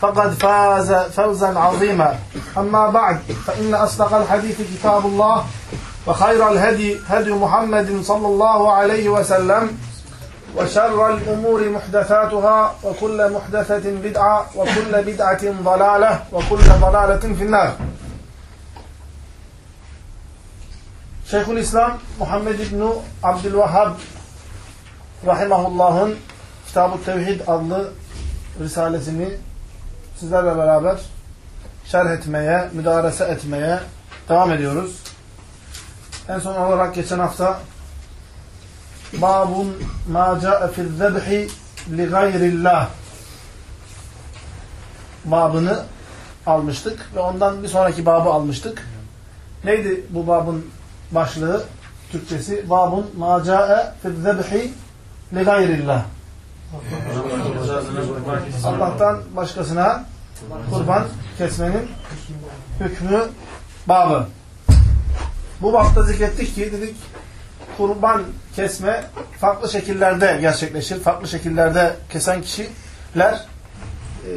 فقد فاز فوزا عظيما. أما بعد فإن أصدق الحديث كتاب الله وخير الهدي هدي محمد صلى الله عليه وسلم وشر الأمور محدثاتها وكل محدثة بدعة وكل بدعة ضلالة وكل ضلالة في النار. Şeyhülislam Muhammed İbni Abdülvahhab Rahimahullah'ın Kitab-ı Tevhid adlı risalesini sizlerle beraber şerh etmeye, müdarese etmeye devam ediyoruz. En son olarak geçen hafta Babun ma ca'e fil zebhi li gayrillah babını almıştık ve ondan bir sonraki babı almıştık. Neydi bu babın başlığı Türkçesi? Babun ma ca'e fil zebhi li gayrillah Allah'tan başkasına kurban kesmenin hükmü babı. Bu bapta zikrettik ki dedik kurban kesme farklı şekillerde gerçekleşir. Farklı şekillerde kesen kişiler e,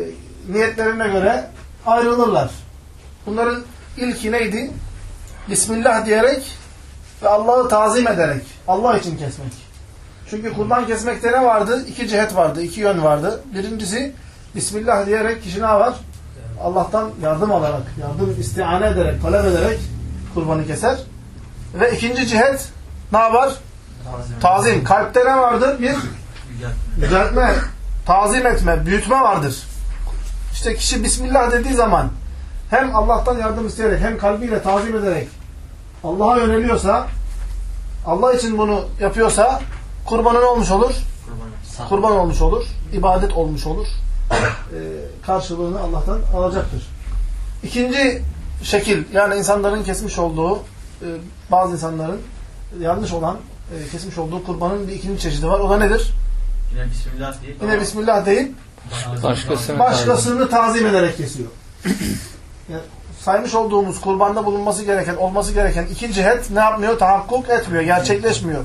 niyetlerine göre ayrılırlar. Bunların ilki neydi? Bismillah diyerek ve Allah'ı tazim ederek Allah için kesmek. Çünkü kurban kesmekte ne vardı? İki cihet vardı, iki yön vardı. Birincisi Bismillah diyerek kişi ne var? Allah'tan yardım alarak, yardım istiane ederek, talep ederek kurbanı keser. Ve ikinci cihet ne var? Tazim. tazim. Kalpte ne vardır? Bir yüceltme, tazim etme, büyütme vardır. İşte kişi Bismillah dediği zaman hem Allah'tan yardım isteyerek hem kalbiyle tazim ederek Allah'a yöneliyorsa Allah için bunu yapıyorsa kurbanı ne olmuş olur? Kurban, Kurban olmuş olur. ibadet olmuş olur. Ee, karşılığını Allah'tan alacaktır. İkinci şekil yani insanların kesmiş olduğu e, bazı insanların yanlış olan e, kesmiş olduğu kurbanın bir ikinci çeşidi var. O da nedir? Yine Bismillah deyip Yine Bismillah deyip başkasını, başkasını tazim ederek kesiyor. Yani saymış olduğumuz kurbanda bulunması gereken, olması gereken iki cihet ne yapmıyor? Tahakkuk etmiyor, gerçekleşmiyor.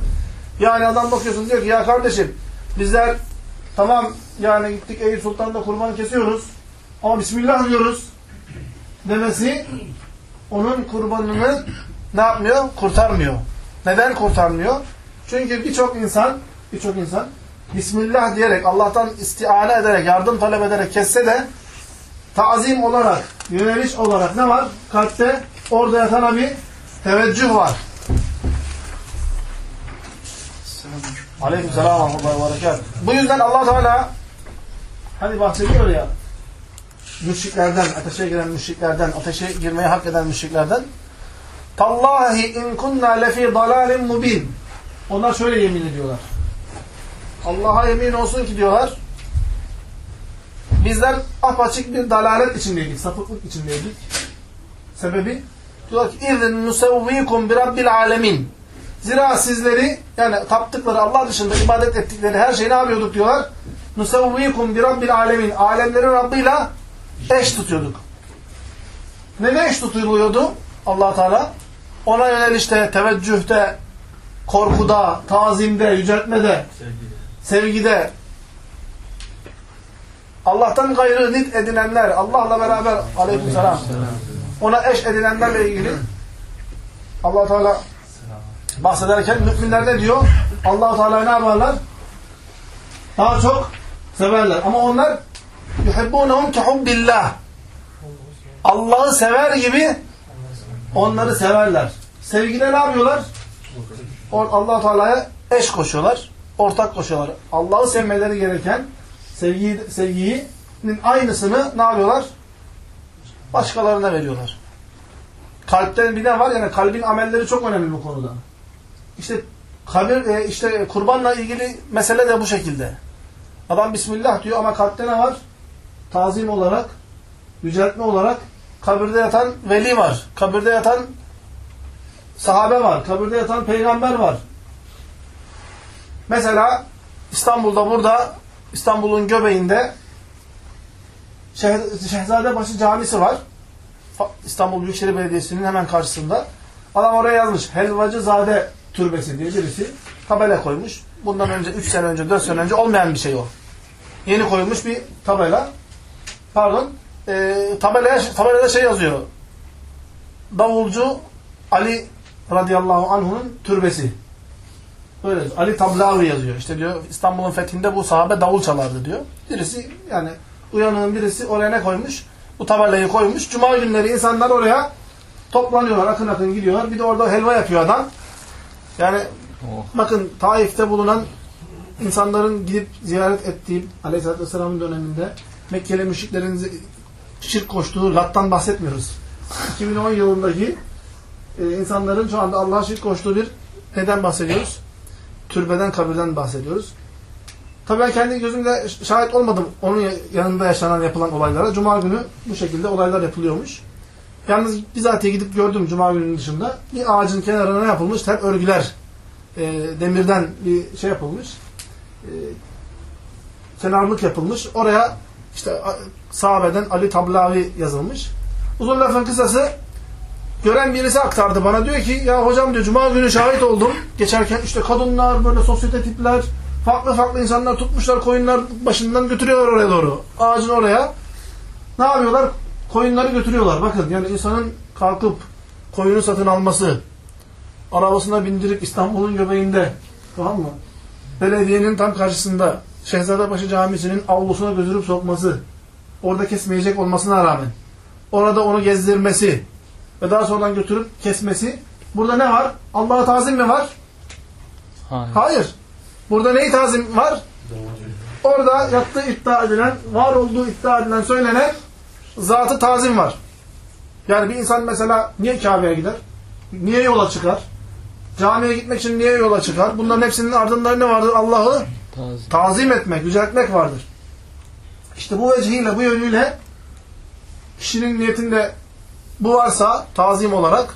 Yani adam bakıyorsun diyor ki ya kardeşim bizler tamam yani gittik Eyüp Sultan'da kurbanı kesiyoruz ama Bismillah diyoruz demesi onun kurbanını ne yapmıyor? Kurtarmıyor. Neden kurtarmıyor? Çünkü birçok insan birçok insan Bismillah diyerek Allah'tan istiane ederek yardım talep ederek kesse de tazim olarak yöneliş olarak ne var? Kalpte orada yatan bir teveccüh var. Aleykümselam ve rahmetullahi. Bu yüzden Allah Teala hani bahsediyor ya müşriklerden, ateşe giren müşriklerden, ateşe girmeye hak eden müşriklerden Tallahi in kunna lefi dalalin mubin. Onlar şöyle yemin ediyorlar. Allah'a yemin olsun ki diyorlar bizler apaçık bir dalalet içindeydik, sapıklık içindeydik. Sebebi diyorlar ki izin nusevvikum bi rabbil alemin. Zira sizleri yani taptıkları Allah dışında ibadet ettikleri her şeyi ne yapıyorduk diyorlar? Nusavvikum bi rabbil alemin. Alemlerin Rabbıyla eş tutuyorduk. Ne eş tutuluyordu allah Teala? Ona yönelişte, teveccühte, korkuda, tazimde, yüceltmede, sevgide, sevgide Allah'tan gayrı nit edinenler, Allah'la beraber aleykümselam ona eş edinenlerle ilgili allah Teala bahsederken müminler ne diyor? allah Teala ne yaparlar? Daha çok severler. Ama onlar yuhibbunehum kehubbillah. Allah'ı sever gibi Onları severler. Sevgide ne yapıyorlar? allah Teala'ya eş koşuyorlar. Ortak koşuyorlar. Allah'ı sevmeleri gereken sevgiyi, sevginin aynısını ne yapıyorlar? Başkalarına veriyorlar. Kalpten bir de var yani kalbin amelleri çok önemli bu konuda. İşte kabir, e, işte kurbanla ilgili mesele de bu şekilde. Adam Bismillah diyor ama kalpte ne var? Tazim olarak, yüceltme olarak kabirde yatan veli var. Kabirde yatan sahabe var. Kabirde yatan peygamber var. Mesela İstanbul'da burada İstanbul'un göbeğinde Şeh Şehzadebaşı Camisi var. İstanbul Büyükşehir Belediyesi'nin hemen karşısında. Adam oraya yazmış. Helvacızade Türbesi diye birisi tabela koymuş. Bundan önce 3 sene önce, 4 sene önce olmayan bir şey o. Yeni koyulmuş bir tabela. Pardon. E, tabelaya, tabelada şey yazıyor. Davulcu Ali radıyallahu anh'un türbesi. Böyle Ali Tablavi yazıyor. İşte diyor İstanbul'un fethinde bu sahabe davul çalardı diyor. Birisi yani uyanığın birisi oraya ne koymuş? Bu tabelayı koymuş. Cuma günleri insanlar oraya toplanıyorlar. Akın akın gidiyorlar. Bir de orada helva yapıyor adam. Yani oh. bakın Taif'te bulunan insanların gidip ziyaret ettiği Aleyhisselatü Vesselam'ın döneminde Mekkeli müşriklerin şirk koştuğu Lat'tan bahsetmiyoruz. 2010 yılındaki e, insanların şu anda Allah'a şirk koştuğu bir neden bahsediyoruz? Türbeden, kabirden bahsediyoruz. Tabii ben kendi gözümle şahit olmadım onun yanında yaşanan yapılan olaylara. Cuma günü bu şekilde olaylar yapılıyormuş. Yalnız bizatihi gidip gördüm Cuma gününün dışında. Bir ağacın kenarına ne yapılmış? Hep örgüler. E, demirden bir şey yapılmış. E, kenarlık yapılmış. Oraya işte sahabeden Ali Tablavi yazılmış. Uzun lafın kısası gören birisi aktardı bana. Diyor ki ya hocam diyor Cuma günü şahit oldum. Geçerken işte kadınlar böyle sosyete tipler farklı farklı insanlar tutmuşlar koyunlar başından götürüyorlar oraya doğru. Ağacın oraya. Ne yapıyorlar? Koyunları götürüyorlar. Bakın yani insanın kalkıp koyunu satın alması, arabasına bindirip İstanbul'un göbeğinde tamam mı? Belediyenin tam karşısında Şehzadebaşı Camisi'nin avlusuna götürüp sokması, orada kesmeyecek olmasına rağmen, orada onu gezdirmesi ve daha sonradan götürüp kesmesi, burada ne var? Allah'a tazim mi var? Hayır. Hayır. Burada neyi tazim var? Orada yattığı iddia edilen, var olduğu iddia edilen, söylenen zatı tazim var. Yani bir insan mesela niye Kabe'ye gider? Niye yola çıkar? Camiye gitmek için niye yola çıkar? Bunların hepsinin ardında ne vardır? Allah'ı tazim. tazim etmek, yüceltmek vardır. İşte bu vecihiyle, bu yönüyle kişinin niyetinde bu varsa tazim olarak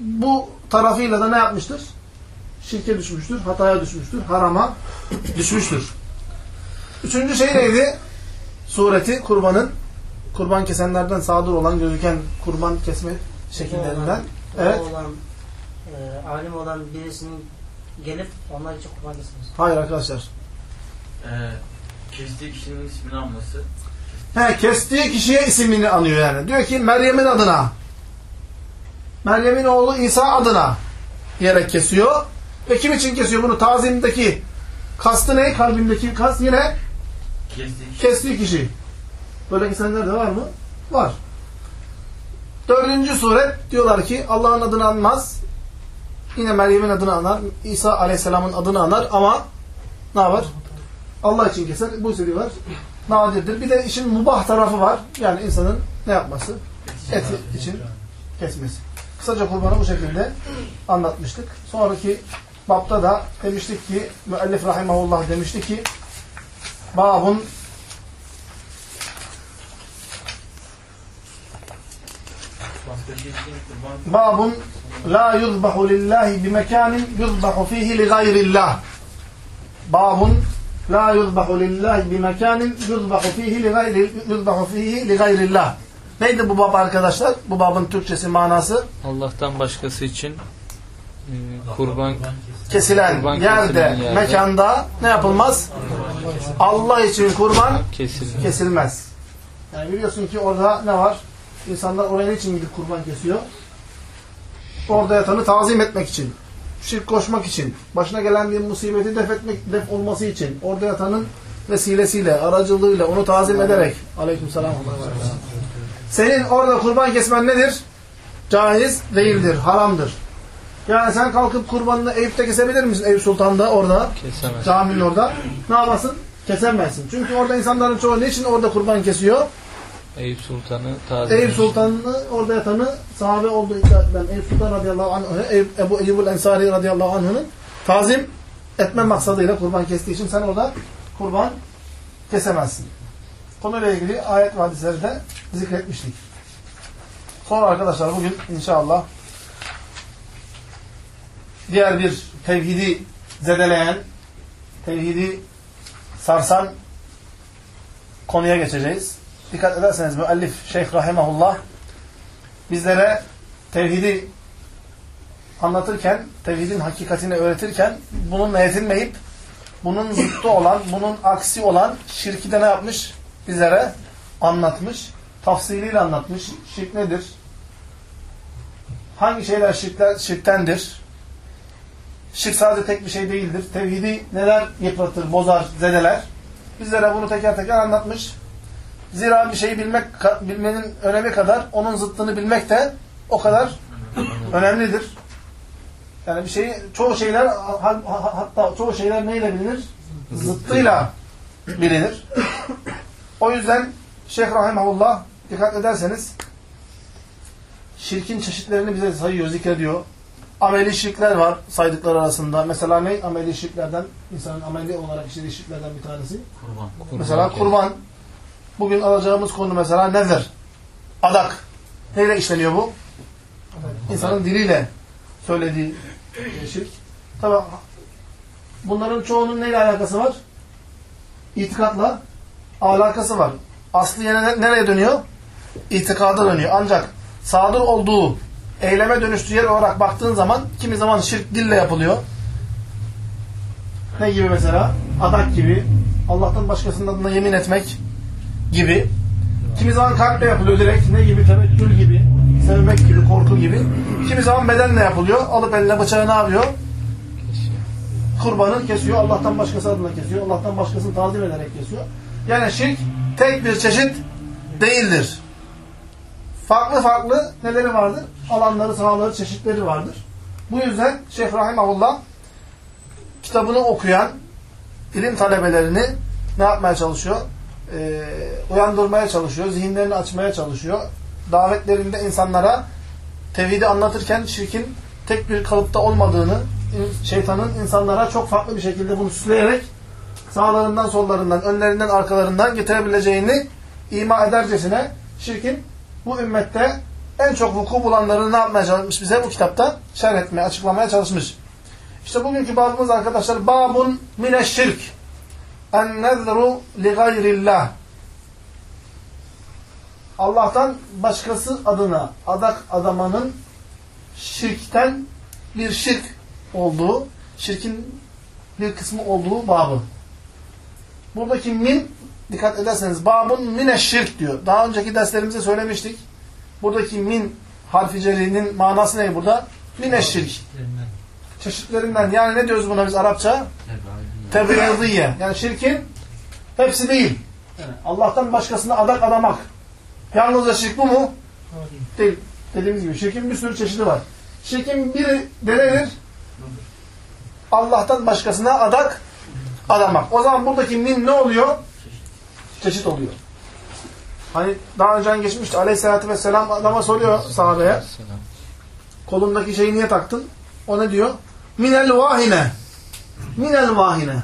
bu tarafıyla da ne yapmıştır? Şirke düşmüştür, hataya düşmüştür, harama düşmüştür. Üçüncü şey neydi? Sureti kurbanın kurban kesenlerden sadır olan gözüken kurban kesme şekillerinden. Evet. Olan, e, alim olan birisinin gelip onlar için kurban kesmesi. Hayır arkadaşlar. Ee, kestiği kişinin ismini alması. He, kestiği kişiye ismini anıyor yani. Diyor ki Meryem'in adına. Meryem'in oğlu İsa adına diyerek kesiyor. Ve kim için kesiyor bunu? Tazimdeki kastı ne? Kalbindeki kast yine kestiği kişi. Kestiği kişi. Böyle insanlar da var mı? Var. Dördüncü suret diyorlar ki Allah'ın adını anmaz. Yine Meryem'in adını anar. İsa Aleyhisselam'ın adını anar ama ne var? Allah için keser. Bu istediği var. Nadirdir. Bir de işin mubah tarafı var. Yani insanın ne yapması? Et için kesmesi. Kısaca kurbanı bu şekilde anlatmıştık. Sonraki bapta da demiştik ki müellif rahimahullah demişti ki babun babun la yuzbahu lillahi bi mekanin yuzbahu fihi li gayrillah babun la yuzbahu lillahi bi mekanin yuzbahu fihi li gayri yuzbahu fihi li gayrillah Neydi bu bab arkadaşlar? Bu babın Türkçesi manası? Allah'tan başkası için e, kurban kesilen kurban yerde, mekanda ne yapılmaz? Allah için kurban kesilmez. kesilmez. Yani biliyorsun ki orada ne var? İnsanlar oraya için gidip kurban kesiyor? Orada yatanı tazim etmek için, şirk koşmak için, başına gelen bir musibeti def etmek, def olması için, orada yatanın vesilesiyle, aracılığıyla onu tazim ederek, aleyküm selam. Senin orada kurban kesmen nedir? caiz değildir, haramdır. Yani sen kalkıp kurbanını Eyüp'te kesebilir misin? Eyüp Sultan'da orada, Kesemez. caminin orada. Ne yapasın? Kesemezsin. Çünkü orada insanların çoğu niçin orada kurban kesiyor? Eyüp Sultan'ı taze. Eyüp Sultan'ı orada yatanı sahabe olduğu iddia edilen Eyüp Sultan radıyallahu anh'ı, Eyüp, Ebu Eyyubul Ensari radıyallahu anh'ın tazim etme maksadıyla kurban kestiği için sen orada kurban kesemezsin. Konuyla ilgili ayet ve hadisleri de zikretmiştik. Sonra arkadaşlar bugün inşallah diğer bir tevhidi zedeleyen, tevhidi sarsan konuya geçeceğiz. Dikkat ederseniz müellif Şeyh Rahimahullah bizlere tevhidi anlatırken, tevhidin hakikatini öğretirken bununla yetinmeyip bunun zıttı olan, bunun aksi olan şirki de ne yapmış? Bizlere anlatmış. Tafsiliyle anlatmış. Şirk nedir? Hangi şeyler şirkler, şirktendir? Şirk sadece tek bir şey değildir. Tevhidi neler yıpratır, bozar, zedeler? Bizlere bunu teker teker anlatmış. Zira bir şeyi bilmek, bilmenin önemi kadar onun zıttını bilmek de o kadar önemlidir. Yani bir şeyi, çoğu şeyler ha- ha- hatta çoğu şeyler neyle bilinir? Zıttıyla bilinir. O yüzden Şeyh Rahimahullah dikkat ederseniz şirkin çeşitlerini bize sayıyor, zikrediyor. Ameli şirkler var saydıkları arasında. Mesela ne? Ameli şirklerden, insanın ameli olarak işlediği şirklerden bir tanesi. Kurban. Mesela kurban. Bugün alacağımız konu mesela nedir? Adak. Neyle işleniyor bu? İnsanın diliyle söylediği şirk. Tabi bunların çoğunun neyle alakası var? İtikatla alakası var. Aslı yine nereye dönüyor? İtikada dönüyor. Ancak sadır olduğu eyleme dönüştüğü yer olarak baktığın zaman kimi zaman şirk dille yapılıyor. Ne gibi mesela? Adak gibi. Allah'tan başkasının adına yemin etmek gibi. Kimi zaman kalple yapılıyor direkt. Ne gibi? Tevekkül gibi. Sevmek gibi, korku gibi. Kimi zaman bedenle yapılıyor. Alıp eline bıçağı ne yapıyor? Kurbanı kesiyor. Allah'tan başkası adına kesiyor. Allah'tan başkasını tazim ederek kesiyor. Yani şirk tek bir çeşit değildir. Farklı farklı neleri vardır? Alanları, sahaları, çeşitleri vardır. Bu yüzden Şeyh Rahimahullah kitabını okuyan ilim talebelerini ne yapmaya çalışıyor? Ee, uyandırmaya çalışıyor, zihinlerini açmaya çalışıyor. Davetlerinde insanlara tevhidi anlatırken şirkin tek bir kalıpta olmadığını, şeytanın insanlara çok farklı bir şekilde bunu süsleyerek sağlarından, sollarından, önlerinden, arkalarından getirebileceğini ima edercesine şirkin bu ümmette en çok vuku bulanlarını ne yapmaya çalışmış bize bu kitapta? Şerh etmeye, açıklamaya çalışmış. İşte bugünkü babımız arkadaşlar babun mineşşirk en nezru li gayrillah Allah'tan başkası adına adak adamanın şirkten bir şirk olduğu, şirkin bir kısmı olduğu babı. Buradaki min, dikkat ederseniz babun mineşşirk diyor. Daha önceki derslerimizde söylemiştik. Buradaki min harfi cerinin manası ne burada? Mineşşirk. Çeşitlerinden. Yani ne diyoruz buna biz Arapça? Tebriziye. Yani şirkin hepsi değil. Allah'tan başkasına adak adamak. Yalnızca şirk bu mu? Değil. Dediğimiz gibi şirkin bir sürü çeşidi var. Şirkin biri denenir Allah'tan başkasına adak adamak. O zaman buradaki min ne oluyor? Çeşit oluyor. Hani daha önce geçmişti. Aleyhisselatü Vesselam adama soruyor sahabeye. Kolundaki şeyi niye taktın? O ne diyor? Minel vahine. Minel vahine.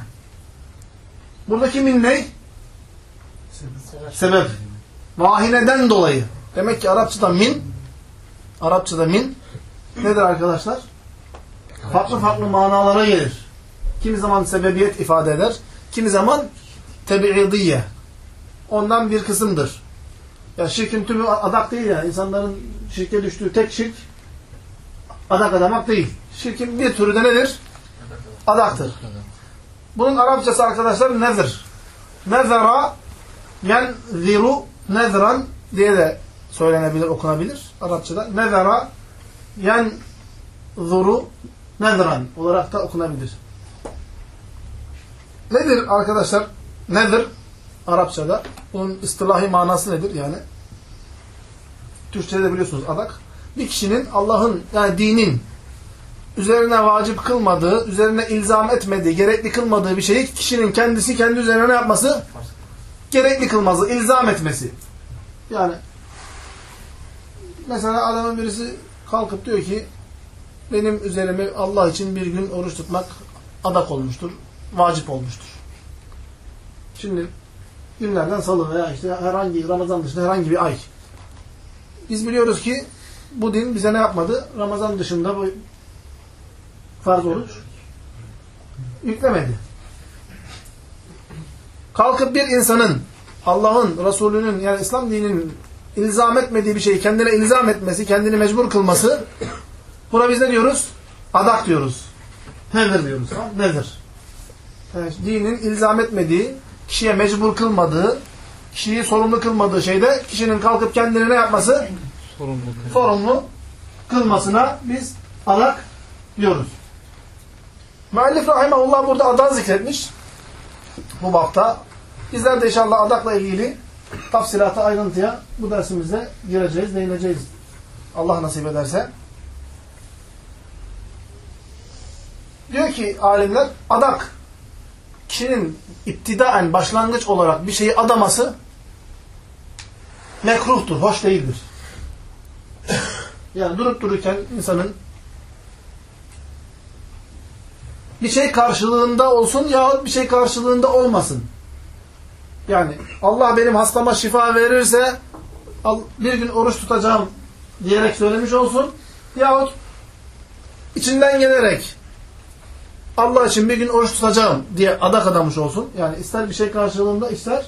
Buradaki min ne? Sebep. Vahineden dolayı. Demek ki Arapçada min Arapçada min nedir arkadaşlar? Farklı farklı manalara gelir. Kimi zaman sebebiyet ifade eder. Kimi zaman tebi'idiye. Ondan bir kısımdır. Ya şirkin tümü adak değil yani. İnsanların şirke düştüğü tek şirk adak adamak değil. Şirkin bir türü de nedir? Adaktır. Bunun Arapçası arkadaşlar nedir? Nezera yenziru nezran diye de söylenebilir, okunabilir Arapçada. Nezera yenzuru nezran olarak da okunabilir. Nedir arkadaşlar? Nedir? Arapçada. Bunun istilahi manası nedir yani? Türkçe'de de biliyorsunuz adak. bir kişinin Allah'ın yani dinin üzerine vacip kılmadığı, üzerine ilzam etmediği, gerekli kılmadığı bir şeyi kişinin kendisi kendi üzerine ne yapması? Gerekli kılması, ilzam etmesi. Yani mesela adamın birisi kalkıp diyor ki benim üzerime Allah için bir gün oruç tutmak adak olmuştur, vacip olmuştur. Şimdi günlerden salı veya işte herhangi Ramazan dışında herhangi bir ay. Biz biliyoruz ki bu din bize ne yapmadı? Ramazan dışında bu farz oruç yüklemedi. Kalkıp bir insanın Allah'ın, Resulünün yani İslam dininin ilzam etmediği bir şeyi kendine ilzam etmesi, kendini mecbur kılması buna biz ne diyoruz? Adak diyoruz. Nedir diyoruz. Nedir? Yani dinin ilzam etmediği, kişiye mecbur kılmadığı, kişiyi sorumlu kılmadığı şeyde kişinin kalkıp kendini ne yapması? Sorumluluk. sorumlu kılmasına biz adak diyoruz. Müellif rahimahullah burada adak zikretmiş. Bu bapta. Bizler de inşallah adakla ilgili tafsilata, ayrıntıya bu dersimizde gireceğiz, değineceğiz. Allah nasip ederse. Diyor ki alimler, adak kişinin iptidaen başlangıç olarak bir şeyi adaması mekruhtur, hoş değildir. Yani durup dururken insanın bir şey karşılığında olsun yahut bir şey karşılığında olmasın. Yani Allah benim hastama şifa verirse bir gün oruç tutacağım diyerek söylemiş olsun yahut içinden gelerek Allah için bir gün oruç tutacağım diye adak adamış olsun. Yani ister bir şey karşılığında ister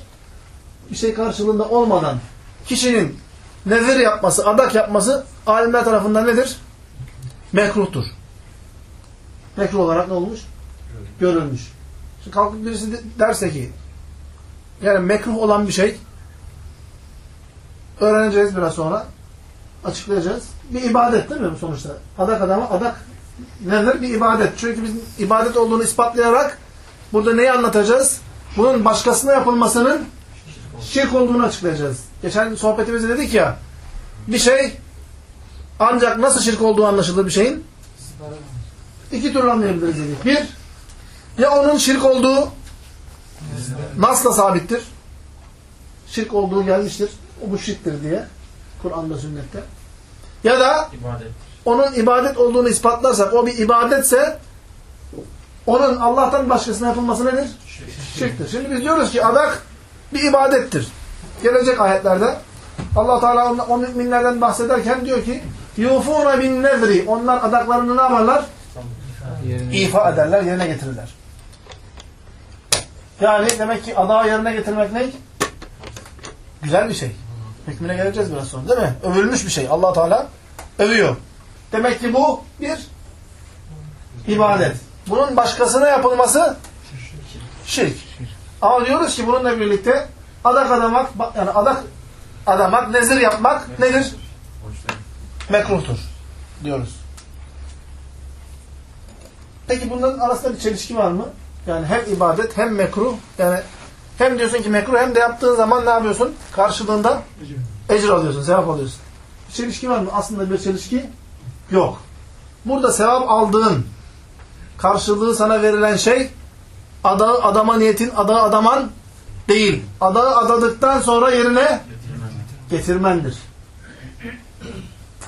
bir şey karşılığında olmadan kişinin nezir yapması, adak yapması alimler tarafından nedir? Mekruhtur. Mekruh olarak ne olmuş? Görülmüş. Şimdi kalkıp birisi derse ki yani mekruh olan bir şey öğreneceğiz biraz sonra açıklayacağız. Bir ibadet değil mi sonuçta? Adak adama adak nedir? Bir ibadet. Çünkü biz ibadet olduğunu ispatlayarak burada neyi anlatacağız? Bunun başkasına yapılmasının şirk olduğunu açıklayacağız. Geçen sohbetimizde dedik ya bir şey ancak nasıl şirk olduğu anlaşılır bir şeyin? İki türlü anlayabiliriz dedik. Bir, ya onun şirk olduğu nasla sabittir. Şirk olduğu gelmiştir. O bu şirktir diye. Kur'an'da, sünnette. Ya da İbadet. Onun ibadet olduğunu ispatlarsak, o bir ibadetse onun Allah'tan başkasına yapılması nedir? Şirktir. Şimdi biz diyoruz ki adak bir ibadettir. Gelecek ayetlerde Allah Teala o müminlerden bahsederken diyor ki bin nezri onlar adaklarını ne yaparlar? İfa ederler, yerine getirirler. Yani demek ki adağı yerine getirmek ne? Güzel bir şey. Hükmüne geleceğiz biraz sonra değil mi? Övülmüş bir şey. allah Teala övüyor. Demek ki bu bir ibadet. Bunun başkasına yapılması şirk. Ama diyoruz ki bununla birlikte adak adamak, yani adak adamak, nezir yapmak nedir? Mekruhtur diyoruz. Peki bunların arasında bir çelişki var mı? Yani hem ibadet hem mekruh. Yani hem diyorsun ki mekruh hem de yaptığın zaman ne yapıyorsun? Karşılığında ecir alıyorsun, sevap alıyorsun. Bir çelişki var mı? Aslında bir çelişki yok. Burada sevap aldığın karşılığı sana verilen şey adağı adama niyetin, adağı adaman değil. Adağı adadıktan sonra yerine getirmendir.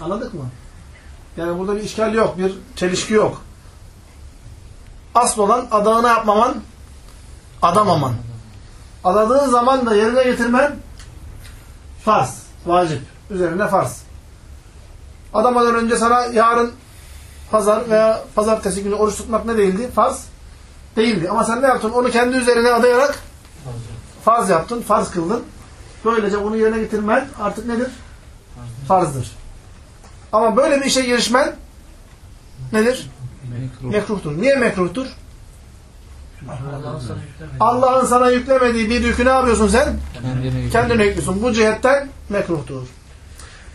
Anladık mı? Yani burada bir işgal yok, bir çelişki yok. Asıl olan adağını yapmaman, adamaman. Adadığın zaman da yerine getirmen farz, vacip. Üzerine farz. Adamadan önce sana yarın pazar veya pazartesi günü oruç tutmak ne değildi? Farz değildi. Ama sen ne yaptın? Onu kendi üzerine adayarak farz yaptın, farz kıldın. Böylece bunu yerine getirmen artık nedir? Farzdır. Ama böyle bir işe girişmen nedir? mekruh. Mekruhtur. Niye mekruhtur? Allah'ın sana yüklemediği bir yükü ne yapıyorsun sen? Kendine. Kendine yüklüyorsun. Bu cihetten mekruhtur.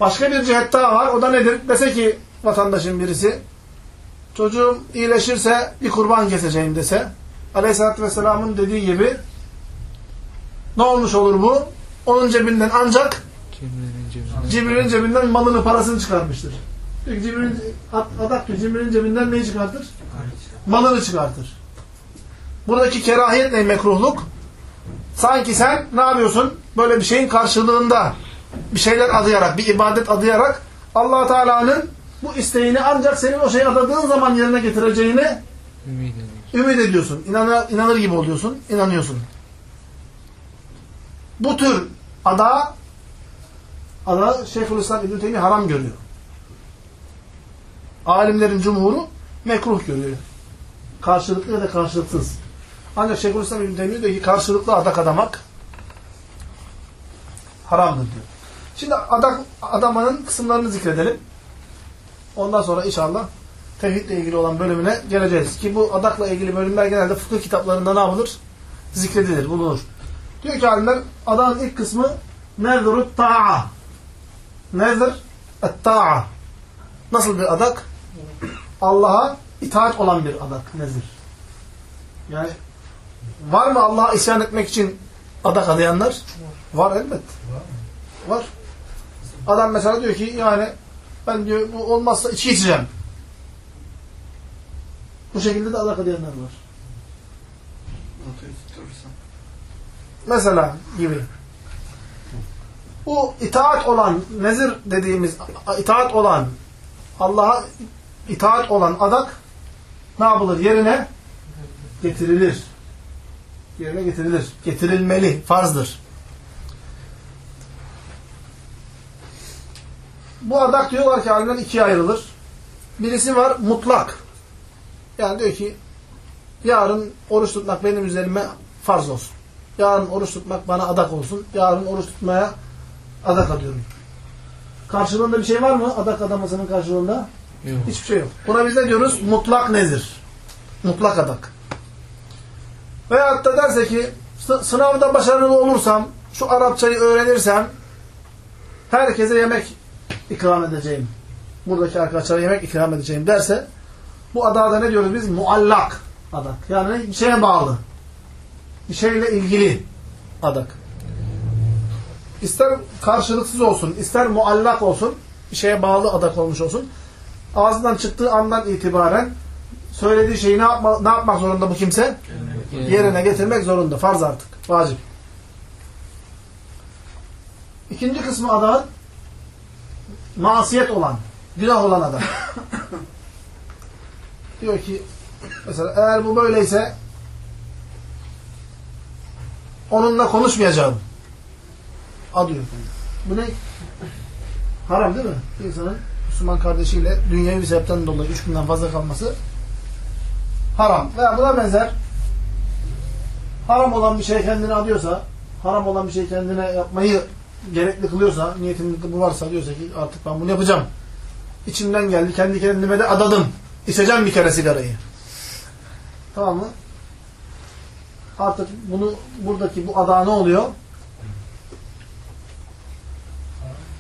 Başka bir cihet daha var. O da nedir? Dese ki vatandaşın birisi çocuğum iyileşirse bir kurban keseceğim dese Aleyhisselatü Vesselam'ın dediği gibi ne olmuş olur bu? Onun cebinden ancak Cibril'in cebinden. Malını, parasını çıkarmıştır. Cimri'nin, adak diyor Cimri'nin cebinden neyi çıkartır? Malını çıkartır. Buradaki kerahiyet ne mekruhluk? Sanki sen ne yapıyorsun? Böyle bir şeyin karşılığında bir şeyler adayarak, bir ibadet adayarak allah Teala'nın bu isteğini ancak senin o şeyi adadığın zaman yerine getireceğini Ümit ediyor. ümit ediyorsun. İnanır, inanır gibi oluyorsun. inanıyorsun. Bu tür ada ada Şeyhülislam İbn Teymi haram görüyor. Alimlerin cumhuru mekruh görüyor. Karşılıklı ya da karşılıksız. Ancak Şeyhülislam İbn Teymi diyor ki karşılıklı adak adamak haramdır diyor. Şimdi adak adamanın kısımlarını zikredelim. Ondan sonra inşallah tevhidle ilgili olan bölümüne geleceğiz. Ki bu adakla ilgili bölümler genelde fıkıh kitaplarında ne yapılır? Zikredilir, bulunur. Diyor ki alimler adağın ilk kısmı nezrut ta'a. Nezr et-ta'a. Nasıl bir adak? Allah'a itaat olan bir adak, nezir. Yani var mı Allah'a isyan etmek için adak adayanlar? Var elbet. Var. Adam mesela diyor ki yani ben diyor bu olmazsa içki içeceğim. Bu şekilde de adak adayanlar var. Mesela gibi. Bu itaat olan, nezir dediğimiz itaat olan, Allah'a itaat olan adak ne yapılır? Yerine getirilir. Yerine getirilir. Getirilmeli. Farzdır. Bu adak diyorlar ki alimler ikiye ayrılır. Birisi var mutlak. Yani diyor ki yarın oruç tutmak benim üzerime farz olsun. Yarın oruç tutmak bana adak olsun. Yarın oruç tutmaya adak adıyorum. Karşılığında bir şey var mı? Adak adamasının karşılığında? Yok. Hiçbir şey yok. Buna biz ne diyoruz? Mutlak nezir. Mutlak adak. Veyahut da derse ki sı- sınavda başarılı olursam, şu Arapçayı öğrenirsem herkese yemek ikram edeceğim. Buradaki arkadaşlara yemek ikram edeceğim derse bu adada ne diyoruz biz? Muallak adak. Yani bir şeye bağlı. Bir şeyle ilgili adak. İster karşılıksız olsun, ister muallak olsun, bir şeye bağlı adak olmuş olsun. Ağzından çıktığı andan itibaren söylediği şeyi ne, yapma, ne yapmak zorunda bu kimse? Yerine getirmek zorunda. Farz artık. Vacip. İkinci kısmı adağın masiyet olan, günah olan adam. Diyor ki mesela eğer bu böyleyse onunla konuşmayacağım. Adıyor. Bu ne? Haram değil mi? Bir insanın Müslüman kardeşiyle dünyevi bir sebepten dolayı üç günden fazla kalması haram. Veya buna benzer haram olan bir şey kendine alıyorsa, haram olan bir şey kendine yapmayı gerekli kılıyorsa, niyetinde bu varsa diyorsa ki artık ben bunu yapacağım. İçimden geldi, kendi kendime de adadım. İçeceğim bir kere sigarayı. Tamam mı? Artık bunu buradaki bu ada ne oluyor?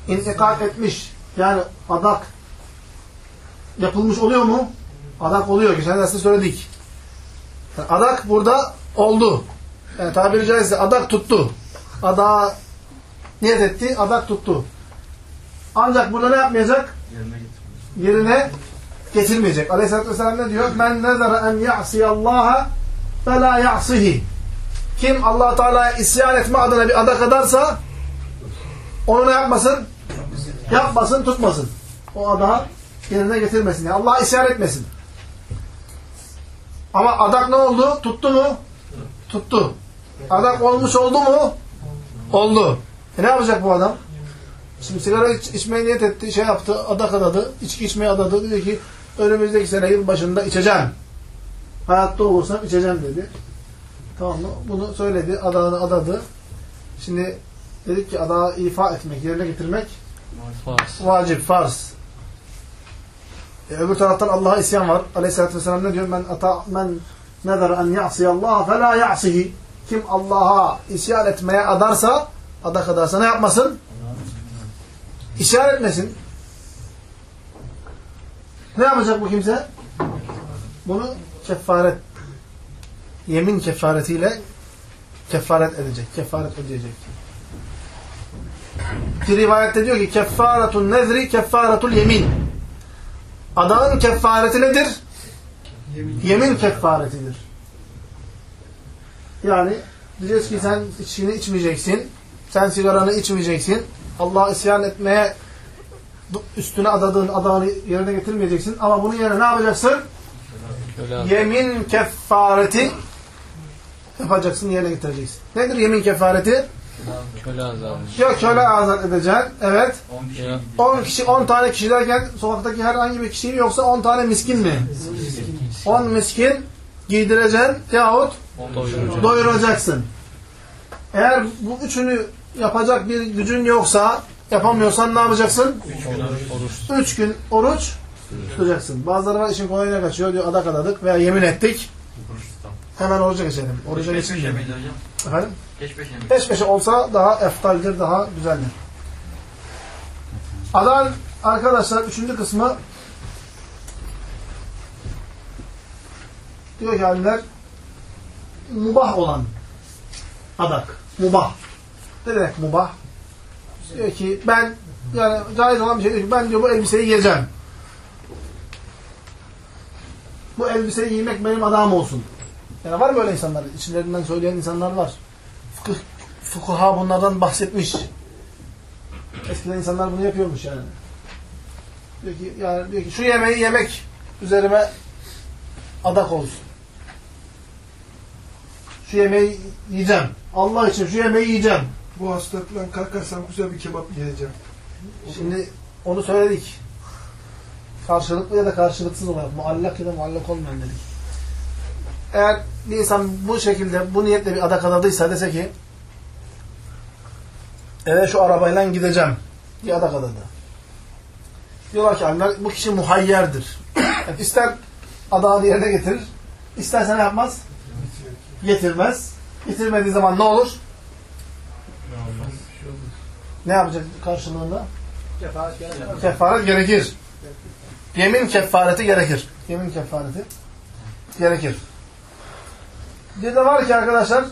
İntikal etmiş. Yani adak yapılmış oluyor mu? Adak oluyor. Geçen derste söyledik. Yani adak burada oldu. Yani tabiri caizse adak tuttu. Ada niyet etti, adak tuttu. Ancak burada ne yapmayacak? Yerine getirmeyecek. Aleyhisselatü Vesselam ne diyor? Men nezara en ya'siyallaha fe la ya'sihi. Kim allah Teala'ya isyan etme adına bir adak adarsa onu ne yapmasın? Yapmasın, tutmasın. O adağı yerine getirmesin. Yani Allah'a isyan etmesin. Ama adak ne oldu? Tuttu mu? Tuttu. Adak olmuş oldu mu? Oldu. E ne yapacak bu adam? Şimdi sigara iç, içmeye niyet etti, şey yaptı, adak adadı, içki içmeye adadı. Dedi ki önümüzdeki sene yıl başında içeceğim. Hayatta olursam içeceğim dedi. Tamam mı? Bunu söyledi, adağını adadı. Şimdi dedik ki adağı ifa etmek, yerine getirmek Farz. vacip, farz. E, öbür taraftan Allah'a isyan var. Aleyhisselatü Vesselam ne diyor? Men, ata, men nezer en ya'siyallaha fe la ya'sihi. Kim Allah'a isyan etmeye adarsa, adak adarsa ne yapmasın? İsyan etmesin. Ne yapacak bu kimse? Bunu kefaret, yemin kefaretiyle kefaret edecek, kefaret ödeyecek. Bir rivayette diyor ki keffaretun nezri keffaretul yemin. Adanın kefareti nedir? Yemin kefaretidir. Yani diyeceğiz ki sen içkini içmeyeceksin. Sen sigaranı içmeyeceksin. Allah'a isyan etmeye üstüne adadığın adağını yerine getirmeyeceksin. Ama bunun yerine ne yapacaksın? Azat. Yemin kefareti yapacaksın, yerine getireceksin. Nedir yemin kefareti? Köle azabı. Ya köle azat edeceksin. Evet. 10 kişi Ya. 10 kişi, 10 tane kişi derken sokaktaki herhangi bir kişi mi yoksa 10 tane miskin mi? 10 miskin giydireceksin yahut doyuracaksın. Eğer bu üçünü yapacak bir gücün yoksa, yapamıyorsan ne yapacaksın? Oruç. 3 gün oruç tutacaksın. Bazıları var işin kolayına kaçıyor diyor adak adadık veya yemin ettik. Hemen oruca geçelim. Oruca Peş geçin peşe miydi hocam? Efendim? Peş peşe mi? Peş peşe olsa daha eftaldir, daha güzeldir. Adan arkadaşlar üçüncü kısmı diyor ki alimler mubah olan adak. Mubah. Ne demek mubah? Diyor ki ben yani caiz olan bir şey diyor ki ben diyor bu elbiseyi giyeceğim. Bu elbiseyi giymek benim adağım olsun. Yani var böyle insanlar? İçlerinden söyleyen insanlar var. Fıkıh, fukaha bunlardan bahsetmiş. Eskiden insanlar bunu yapıyormuş yani. Diyor ki, yani diyor ki şu yemeği yemek üzerime adak olsun. Şu yemeği yiyeceğim. Allah için şu yemeği yiyeceğim. Bu hastalıktan kalkarsam güzel bir kebap yiyeceğim. Şimdi onu söyledik. Karşılıklı ya da karşılıksız olarak muallak ya da muallak olmayan dedik. Eğer bir insan bu şekilde bu niyetle bir adak adadıysa dese ki eve şu arabayla gideceğim diye adak adadı. Diyorlar ki alimler bu kişi muhayyerdir. Yani ister adağını yerine getirir, isterse ne yapmaz? Getirmez. Getirmediği zaman ne olur? Ne yapacak karşılığında? Kefaret gerekir. Yemin kefareti gerekir. Yemin kefareti gerekir. Bir de var ki arkadaşlar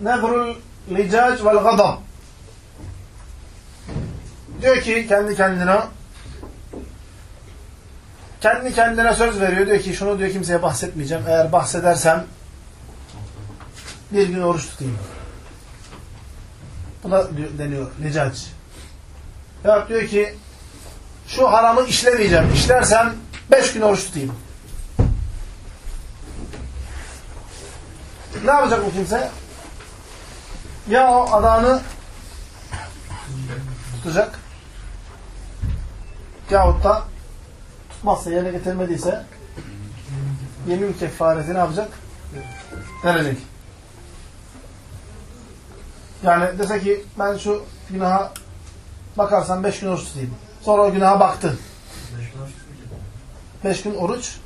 nehrul licac vel gadab diyor ki kendi kendine kendi kendine söz veriyor. Diyor ki şunu diyor kimseye bahsetmeyeceğim. Eğer bahsedersem bir gün oruç tutayım. Bu da diyor- deniyor licac. Ya diyor ki şu haramı işlemeyeceğim. İşlersem beş gün oruç tutayım. Ne yapacak bu kimse? Ya o adağını tutacak yahut da tutmazsa yerine getirmediyse yemin kefareti ne yapacak? Verecek. Yani dese ki ben şu günaha bakarsan beş gün oruç tutayım. Sonra o günaha baktı. Beş gün oruç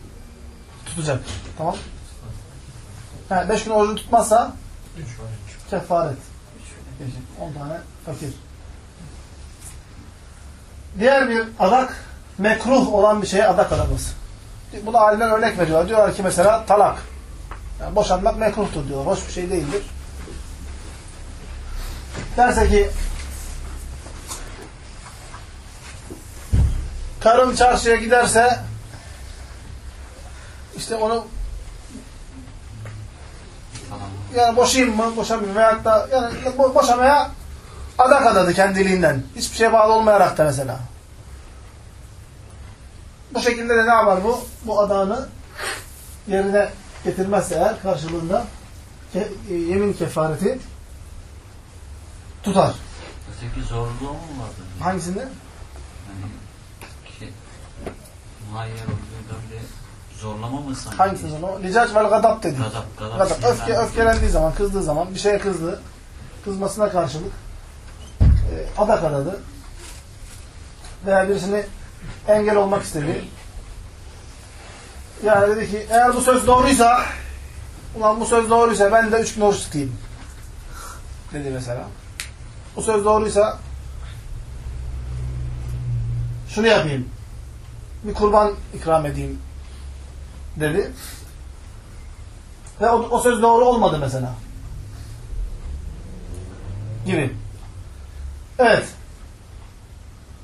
tutacak. Tamam. Yani beş gün orucu tutmazsa kefaret. On tane fakir. Diğer bir adak mekruh olan bir şeye adak adaması. Bu da alimler örnek veriyorlar. Diyorlar ki mesela talak. Yani boşanmak mekruhtur diyorlar. Hoş bir şey değildir. Derse ki karım çarşıya giderse işte onu yani boşayayım mı, boşamayayım veyahut da yani bo boşamaya adak adadı kendiliğinden. Hiçbir şeye bağlı olmayarak da mesela. Bu şekilde de ne yapar bu? Bu adağını yerine getirmezse eğer karşılığında ke yemin kefareti tutar. Öteki zorluğu vardı? Hangisinde? Yani ki, muhayyer olduğunda bile zorlama mı sanki? Hangisinde o? Licac vel gadab dedi. Gadap, gadap. Gadab. Öfke, öfkelendiği zaman, kızdığı zaman, bir şeye kızdı. Kızmasına karşılık e, adak adadı. Veya birisini engel olmak istedi. Yani dedi ki eğer bu söz doğruysa ulan bu söz doğruysa ben de üç gün oruç tutayım. Dedi mesela. Bu söz doğruysa şunu yapayım. Bir kurban ikram edeyim dedi. Ve o, o söz doğru olmadı mesela. Gibi. Evet.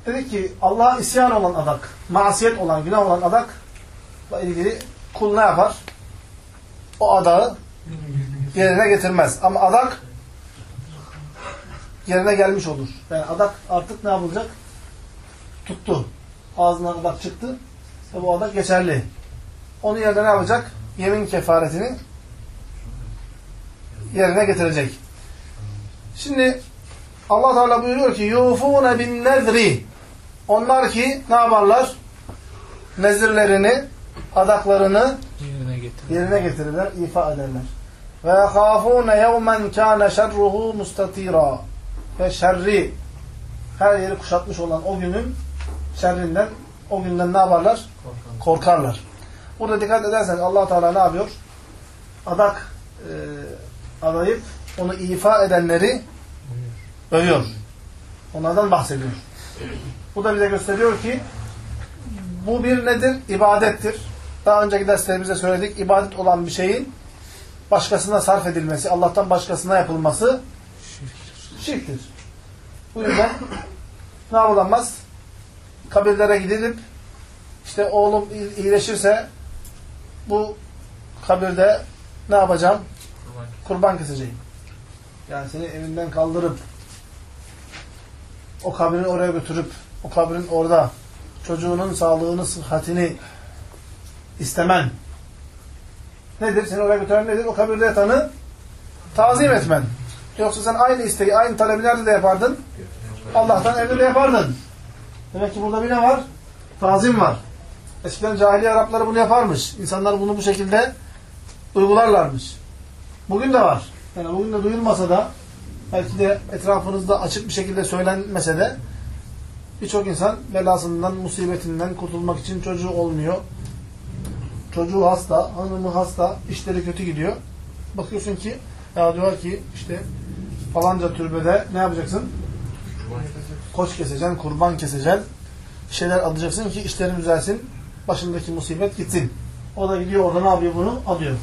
Dedik ki Allah'a isyan olan adak, masiyet olan, günah olan adakla ilgili kul ne yapar? O adağı yerine getirmez. Ama adak yerine gelmiş olur. Yani adak artık ne yapılacak? Tuttu. Ağzından adak çıktı ve bu adak geçerli. Onun yerine ne yapacak? Yemin kefaretini yerine getirecek. Şimdi Allah Teala buyuruyor ki yufune bin nezri onlar ki ne yaparlar? Nezirlerini, adaklarını Yerine getir. yerine getirirler, ifa ederler. Ve yahafune yevmen kâne şerruhu mustatira. Ve şerri her yeri kuşatmış olan o günün şerrinden, o günden ne yaparlar? Korkarlar. Burada dikkat ederseniz allah Teala ne yapıyor? Adak e, adayıp onu ifa edenleri övüyor. Onlardan bahsediyor. Bu da bize gösteriyor ki bu bir nedir? İbadettir. Daha önceki derslerimizde söyledik. İbadet olan bir şeyin başkasına sarf edilmesi, Allah'tan başkasına yapılması şirktir. Bu yüzden ne yapılamaz? Kabirlere gidilip işte oğlum iyileşirse bu kabirde ne yapacağım? Kurban. Kurban keseceğim. Yani seni evinden kaldırıp o kabrini oraya götürüp o kabrin orada çocuğunun sağlığını, sıhhatini istemen nedir? Seni oraya götüren nedir? O kabirde yatanı tazim etmen. Yoksa sen aynı isteği, aynı talebi nerede de yapardın? Allah'tan evde de yapardın. Demek ki burada bir ne var? Tazim var. Eskiden cahiliye Arapları bunu yaparmış. İnsanlar bunu bu şekilde uygularlarmış. Bugün de var. Yani bugün de duyulmasa da belki de etrafınızda açık bir şekilde söylenmese de birçok insan belasından, musibetinden kurtulmak için çocuğu olmuyor. Çocuğu hasta, hanımı hasta, işleri kötü gidiyor. Bakıyorsun ki ya diyor ki işte falanca türbede ne yapacaksın? Koç keseceksin, kurban keseceksin. Şeyler alacaksın ki işlerin düzelsin. Başındaki musibet gitsin. O da gidiyor orada ne yapıyor bunu? Alıyor.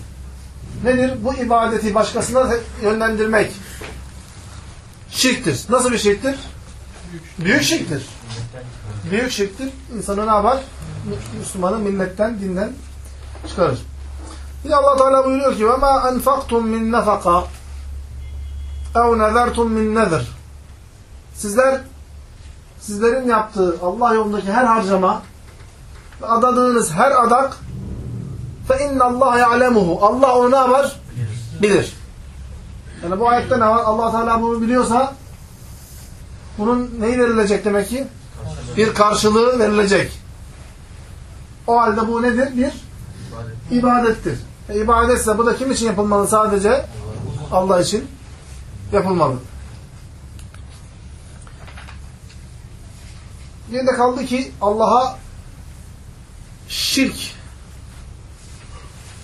Nedir? Bu ibadeti başkasına yönlendirmek. Şirktir. Nasıl bir şirktir? Büyük şirktir. Büyük şirktir. İnsanı ne yapar? Müslümanı milletten, dinden çıkarır. Bir Allah Teala buyuruyor ki: "Ve ma enfaktum min nafaka" اَوْ نَذَرْتُمْ مِنْ نَذَرْ Sizler sizlerin yaptığı Allah yolundaki her harcama ve adadığınız her adak فَاِنَّ اللّٰهَ يَعْلَمُهُ Allah onu ne yapar? Bilir. Yani bu ayette ne var? allah Teala bunu biliyorsa bunun neyi verilecek demek ki? Bir karşılığı verilecek. O halde bu nedir? Bir ibadettir. E, ibadetse bu da kim için yapılmalı? Sadece Allah için yapılmalı. Bir de kaldı ki Allah'a şirk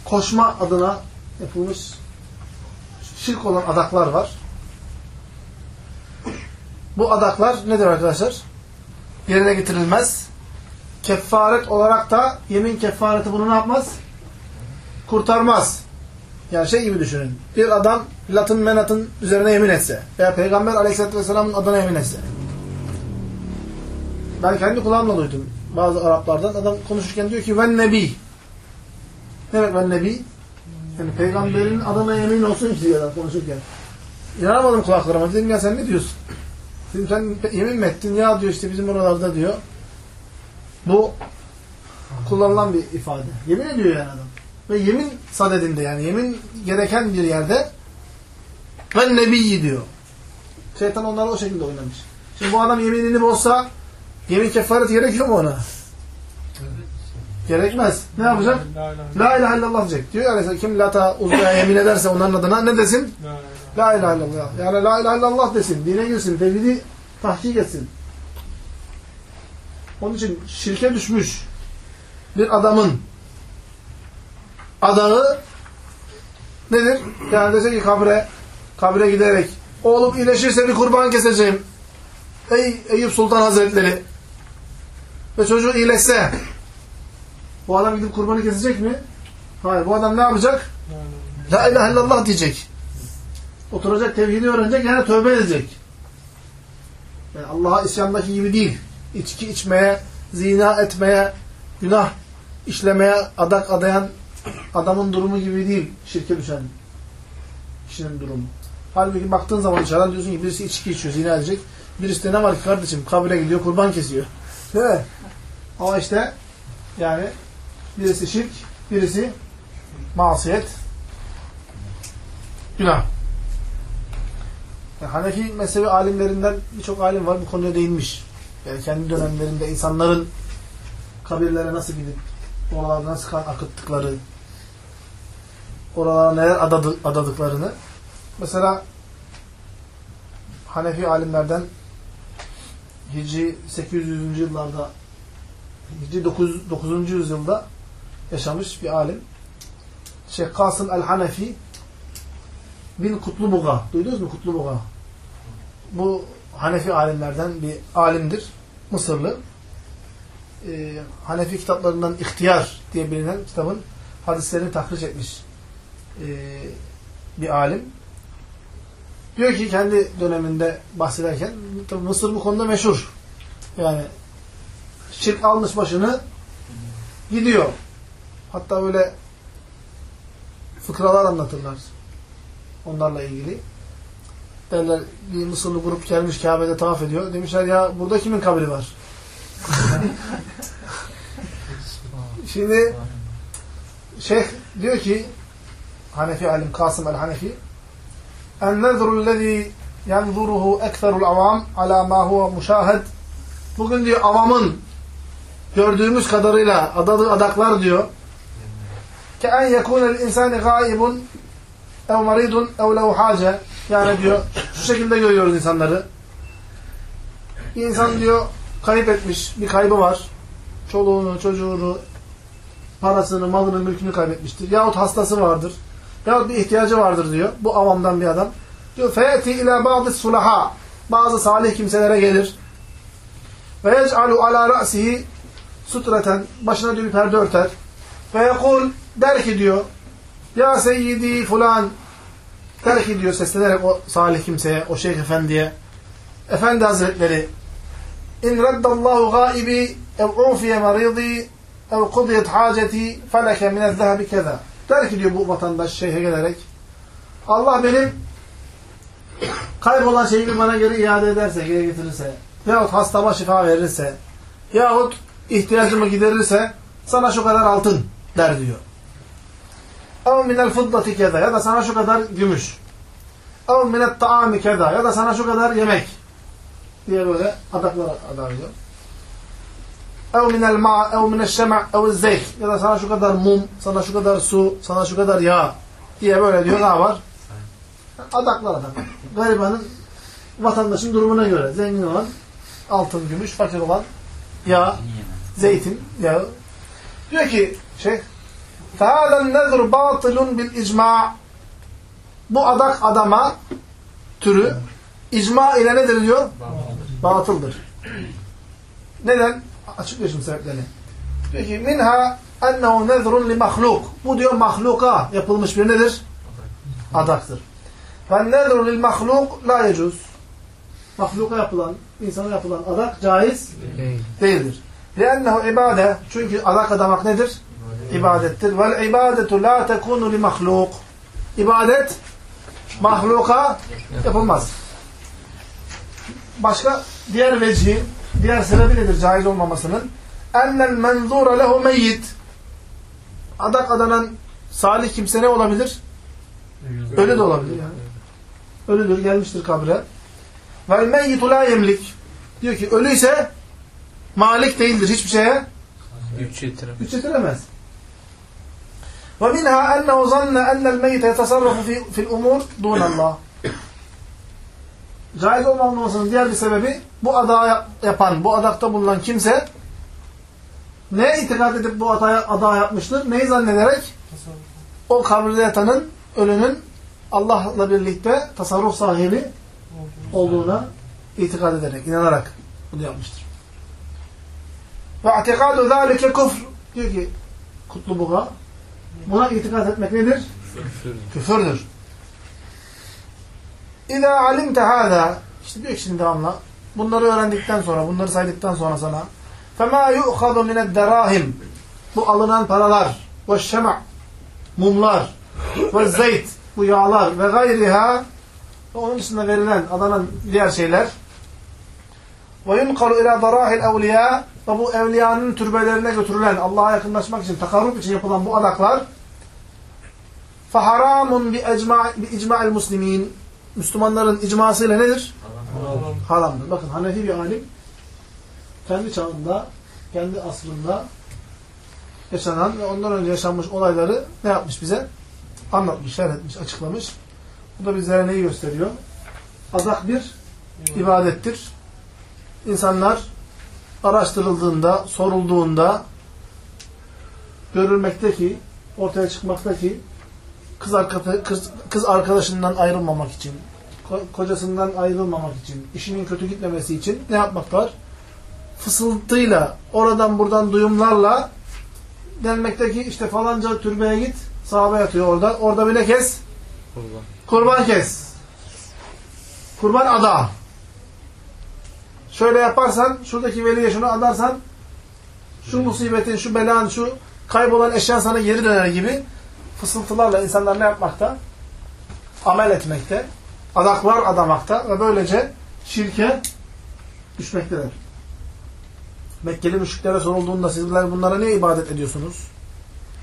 koşma adına yapılmış şirk olan adaklar var. Bu adaklar nedir arkadaşlar? Yerine getirilmez. Kefaret olarak da yemin kefareti bunu ne yapmaz? Kurtarmaz. Yani şey gibi düşünün. Bir adam Latın menatın üzerine yemin etse veya Peygamber aleyhissalatü vesselamın adına yemin etse. Ben kendi kulağımla duydum. Bazı Araplardan adam konuşurken diyor ki ben nebi. Ne demek ben nebi? Yani peygamberin adına yemin olsun ki diyor adam konuşurken. İnanamadım kulaklarıma. Dedim ya sen ne diyorsun? Dedim sen yemin mi ettin? Ya diyor işte bizim oralarda diyor. Bu kullanılan bir ifade. Yemin ediyor yani adam. Ve yemin sadedinde yani yemin gereken bir yerde ben nebiyyi diyor. Şeytan onları o şekilde oynamış. Şimdi bu adam yeminini bozsa yemin kefareti gerekiyor mu ona? Gerekmez. Ne yapacak? La ilahe illallah diyecek. Diyor yani kim lata uzaya yemin ederse onların adına ne desin? La ilahe illallah. Yani la ilahe illallah desin. Dine girsin. Tevhidi tahkik etsin. Onun için şirke düşmüş bir adamın adağı nedir? Yani dese ki kabre kabre giderek oğlum iyileşirse bir kurban keseceğim. Ey Eyüp Sultan Hazretleri ve çocuğu iyileşse bu adam gidip kurbanı kesecek mi? Hayır. Bu adam ne yapacak? La ilahe illallah diyecek. Oturacak, tevhidi öğrenecek, yani tövbe edecek. Yani Allah'a isyandaki gibi değil. içki içmeye, zina etmeye, günah işlemeye adak adayan adamın durumu gibi değil şirke düşen kişinin durumu. Halbuki baktığın zaman dışarıdan diyorsun ki birisi içki içiyor, zina edecek. Birisi de ne var ki kardeşim kabire gidiyor, kurban kesiyor. Değil mi? Ama işte yani birisi şirk, birisi masiyet, günah. Yani Hanefi mezhebi alimlerinden birçok alim var bu konuya değinmiş. Yani kendi dönemlerinde insanların kabirlere nasıl gidip oralarda nasıl kan akıttıkları, oralara neler adadı, adadıklarını. Mesela Hanefi alimlerden Hicri 800. yıllarda Hicri 9. 9. yüzyılda yaşamış bir alim. Şeyh Kasım el-Hanefi bin Kutlubuga. Duydunuz mu Kutlubuga? Bu Hanefi alimlerden bir alimdir. Mısırlı. Ee, Hanefi kitaplarından İhtiyar diye bilinen kitabın hadislerini tahriş etmiş ee, bir alim. Diyor ki kendi döneminde bahsederken tabii Mısır bu konuda meşhur. Yani şirk almış başını gidiyor. Hatta böyle fıkralar anlatırlar. Onlarla ilgili. Derler bir Mısırlı grup gelmiş Kabe'de tavaf ediyor. Demişler ya burada kimin kabri var? Şimdi Şeyh diyor ki Hanefi alim Kasım el-Hanefi النذر الذي ينظره أكثر العوام على ما هو مشاهد Bugün diyor avamın gördüğümüz kadarıyla adadığı adaklar diyor كأن يكون الإنسان غائب ev maridun ev lehu hace yani diyor şu şekilde görüyoruz insanları bir insan diyor kayıp etmiş bir kaybı var çoluğunu çocuğunu parasını malını mülkünü kaybetmiştir yahut hastası vardır yahut bir ihtiyacı vardır diyor. Bu avamdan bir adam. Diyor feyeti ila bazı sulaha. Bazı salih kimselere gelir. Ve yec'alu ala ra'sihi. Sutreten başına diyor bir perde örter. Ve yekul der ki diyor ya seyyidi fulan. Der ki diyor seslenerek o salih kimseye, o şeyh efendiye Efendi Hazretleri in reddallahu gaibi ev ufiye maridi ev kudiyet haceti feleke minel zehebi keza Der ki diyor bu vatandaş şeyhe gelerek Allah benim kaybolan şeyimi bana geri iade ederse, geri getirirse yahut hastama şifa verirse yahut ihtiyacımı giderirse sana şu kadar altın der diyor. Ama minel fıddati keda ya da sana şu kadar gümüş. Ama minet taami keda ya da sana şu kadar yemek diye böyle adaklar adar مِنَ الْمَعَ اَوْ مِنَ الشَّمَعْ اَوْ الزَّيْتِ ya da sana şu kadar mum, sana şu kadar su, sana şu kadar yağ diye böyle diyor ne var? Adaklar adak. Garibanın vatandaşın durumuna göre zengin olan altın, gümüş, fakir olan yağ, zeytin, yağı. Diyor ki şey فَهَذَا النَّذْرُ بَاطِلٌ بِالْاِجْمَاعِ Bu adak adama türü icma ile nedir diyor? Batıldır. Neden? Açıklıyor şimdi sebeplerini. Diyor ki minha ennehu nezrun li mahluk. Bu diyor mahluka yapılmış bir nedir? Adaktır. Ve nezru lil mahluk la yecuz. Mahluka yapılan, insana yapılan adak caiz değildir. لِأَنَّهُ ibade. Çünkü adak adamak nedir? ibadettir. Vel ibadetu la tekunu li mahluk. İbadet mahluka yapılmaz. Başka diğer vecihi, diğer sebebi nedir caiz olmamasının? Ennel menzure lehu meyyit. Adak adanan salih kimse ne olabilir? Ölü de olabilir yani. Ölüdür, gelmiştir kabre. Vel meyyitu la yemlik. Diyor ki ölü ise malik değildir hiçbir şeye. Güç yetiremez. Güç yetiremez. Ve minha ennehu zanne ennel meyyite yetasarrafu fil umur dunallah. Caiz olmamasının diğer bir sebebi bu ada yapan, bu adakta bulunan kimse ne itikad edip bu adaya, ada yapmıştır? Neyi zannederek? O kabirde yatanın, ölünün Allah'la birlikte tasarruf sahibi olduğuna itikad ederek, inanarak bunu yapmıştır. Ve itikadu zâlike kufr. Diyor ki Kutlubuğa buna itikad etmek nedir? Küfür. Küfürdür. İzâ alimte hâzâ işte diyor ki şimdi devamla bunları öğrendikten sonra, bunları saydıktan sonra sana فَمَا يُؤْخَذُ مِنَ الدَّرَاهِمْ Bu alınan paralar, وَالشَّمَعْ Mumlar, وَالزَّيْتِ Bu yağlar ve gayriha ve onun dışında verilen, adanan diğer şeyler وَيُنْقَلُ اِلَى ضَرَاهِ الْاَوْلِيَا Ve bu evliyanın türbelerine götürülen, Allah'a yakınlaşmak için, takarrub için yapılan bu adaklar فَحَرَامٌ بِاِجْمَعِ الْمُسْلِمِينَ Müslümanların icmasıyla nedir? Haramdır. Bakın Hanefi bir alim kendi çağında, kendi asrında yaşanan ve ondan önce yaşanmış olayları ne yapmış bize? Anlatmış, şerh etmiş, açıklamış. Bu da bizlere neyi gösteriyor? Adak bir ibadettir. İnsanlar araştırıldığında, sorulduğunda görülmekteki, ortaya çıkmaktaki kız, arkadaş, kız, kız arkadaşından ayrılmamak için, ko kocasından ayrılmamak için, işinin kötü gitmemesi için ne yapmaklar? Fısıltıyla, oradan buradan duyumlarla denmekteki işte falanca türbeye git, sahabe yatıyor orada. Orada bile kes, Kurban. kurban kes. Kurban ada. Şöyle yaparsan, şuradaki veliye şunu adarsan, şu musibetin, şu belan, şu kaybolan eşyan sana geri döner gibi fısıltılarla insanlar ne yapmakta? Amel etmekte, adaklar adamakta ve böylece şirke düşmektedir. Mekkeli müşriklere sorulduğunda sizler bunlara ne ibadet ediyorsunuz?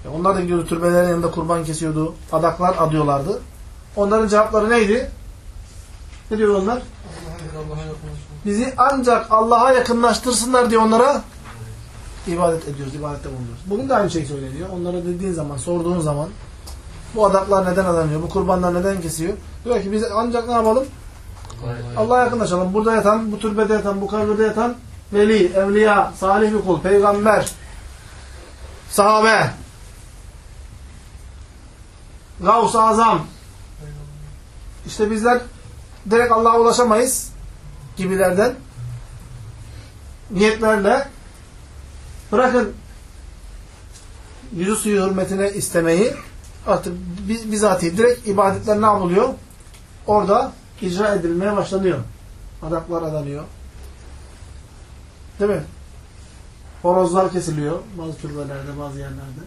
Ya onlar da gidiyordu türbelerin yanında kurban kesiyordu, adaklar adıyorlardı. Onların cevapları neydi? Ne diyor onlar? Bizi ancak Allah'a yakınlaştırsınlar diye onlara ibadet ediyoruz, ibadette bulunuyoruz. Bugün de aynı şey söyleniyor. Onlara dediğin zaman, sorduğun zaman bu adaklar neden adanıyor, bu kurbanlar neden kesiyor? Diyor ki biz ancak ne yapalım? Allah'a yakınlaşalım. Burada yatan, bu türbede yatan, bu kabirde yatan veli, evliya, salih bir kul, peygamber, sahabe, Gavs-ı Azam. İşte bizler direkt Allah'a ulaşamayız gibilerden niyetlerle bırakın yüzü suyu hürmetine istemeyi artık bizatihi direkt ibadetler ne yapılıyor? Orada icra edilmeye başlanıyor. Adaklar adanıyor. Değil mi? Horozlar kesiliyor bazı türbelerde, bazı yerlerde.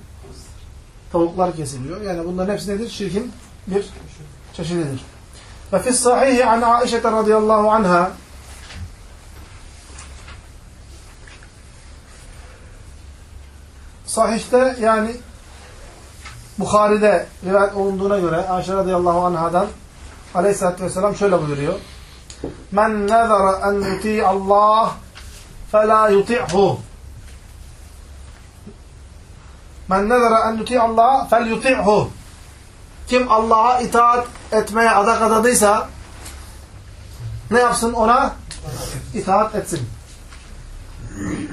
Tavuklar kesiliyor. Yani bunların hepsi nedir? Şirkin bir çeşididir. Ve fi sahihi an Aişe radıyallahu anha Sahihte yani Bukhari'de rivayet olunduğuna göre Ayşe radıyallahu anhadan aleyhissalatü vesselam şöyle buyuruyor. Men nezara en yuti Allah fela yuti'hu Men nezara en Allah fel yuti'hu Kim Allah'a itaat etmeye adak adadıysa ne yapsın ona? itaat etsin.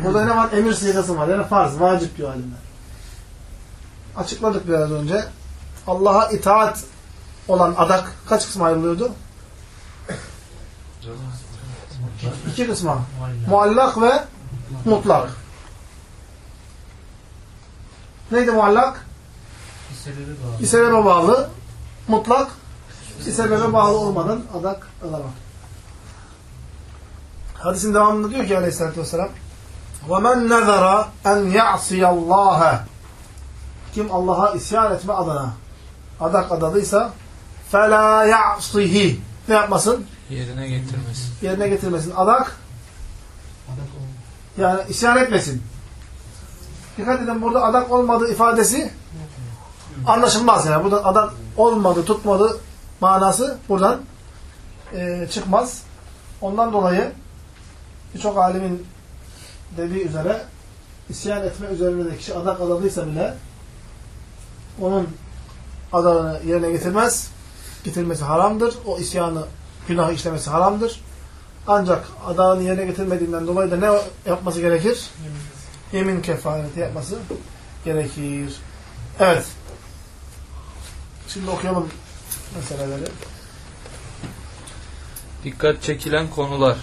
Burada ne var? Emir sigası var. Yani farz, vacip diyor alimler Açıkladık biraz önce. Allah'a itaat olan adak kaç kısma ayrılıyordu? İki kısma. Muallak ve mutlak. Neydi muallak? Bir sebebe bağlı. Mutlak bir sebebe bağlı olmadan adak alamak. Hadisin devamında diyor ki aleyhissalatü vesselam وَمَنْ نَذَرَ اَنْ يَعْصِيَ اللّٰهَ Kim Allah'a isyan etme adına adak adadıysa فَلَا يَعْصِهِ Ne yapmasın? Yerine getirmesin. Yerine getirmesin. Adak yani isyan etmesin. Dikkat edin burada adak olmadığı ifadesi anlaşılmaz yani. Burada adak olmadı, tutmadı manası buradan e, çıkmaz. Ondan dolayı birçok alimin dediği üzere isyan etme üzerine de kişi adak adadıysa bile onun adağını yerine getirmez. Getirmesi haramdır. O isyanı, günahı işlemesi haramdır. Ancak adağını yerine getirmediğinden dolayı da ne yapması gerekir? Yemin kefareti yapması gerekir. Evet. Şimdi okuyalım meseleleri. Dikkat çekilen konular.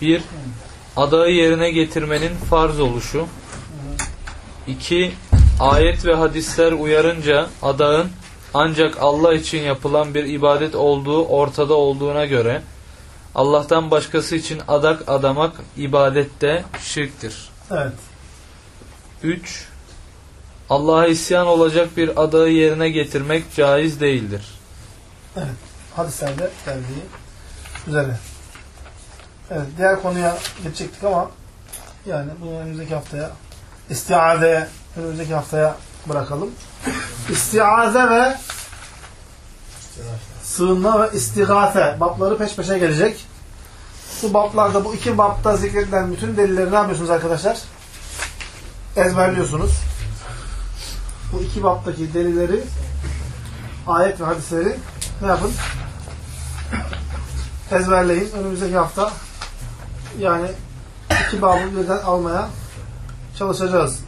1. Adağı yerine getirmenin farz oluşu. 2. Ayet ve hadisler uyarınca adağın ancak Allah için yapılan bir ibadet olduğu ortada olduğuna göre Allah'tan başkası için adak adamak ibadette şirktir. Evet. 3. Allah'a isyan olacak bir adağı yerine getirmek caiz değildir. Hadislerde geldiği üzere. Evet. Diğer konuya geçecektik ama yani bunu önümüzdeki haftaya istiazeye önümüzdeki haftaya bırakalım. İstiaze ve sığınma ve istigate babları peş peşe gelecek. Bu bablarda bu iki babda zikredilen bütün delilleri ne yapıyorsunuz arkadaşlar? Ezberliyorsunuz. Bu iki babdaki delilleri ayet ve hadisleri ne yapın? Ezberleyin. Önümüzdeki hafta yani iki babı birden almaya çalışacağız.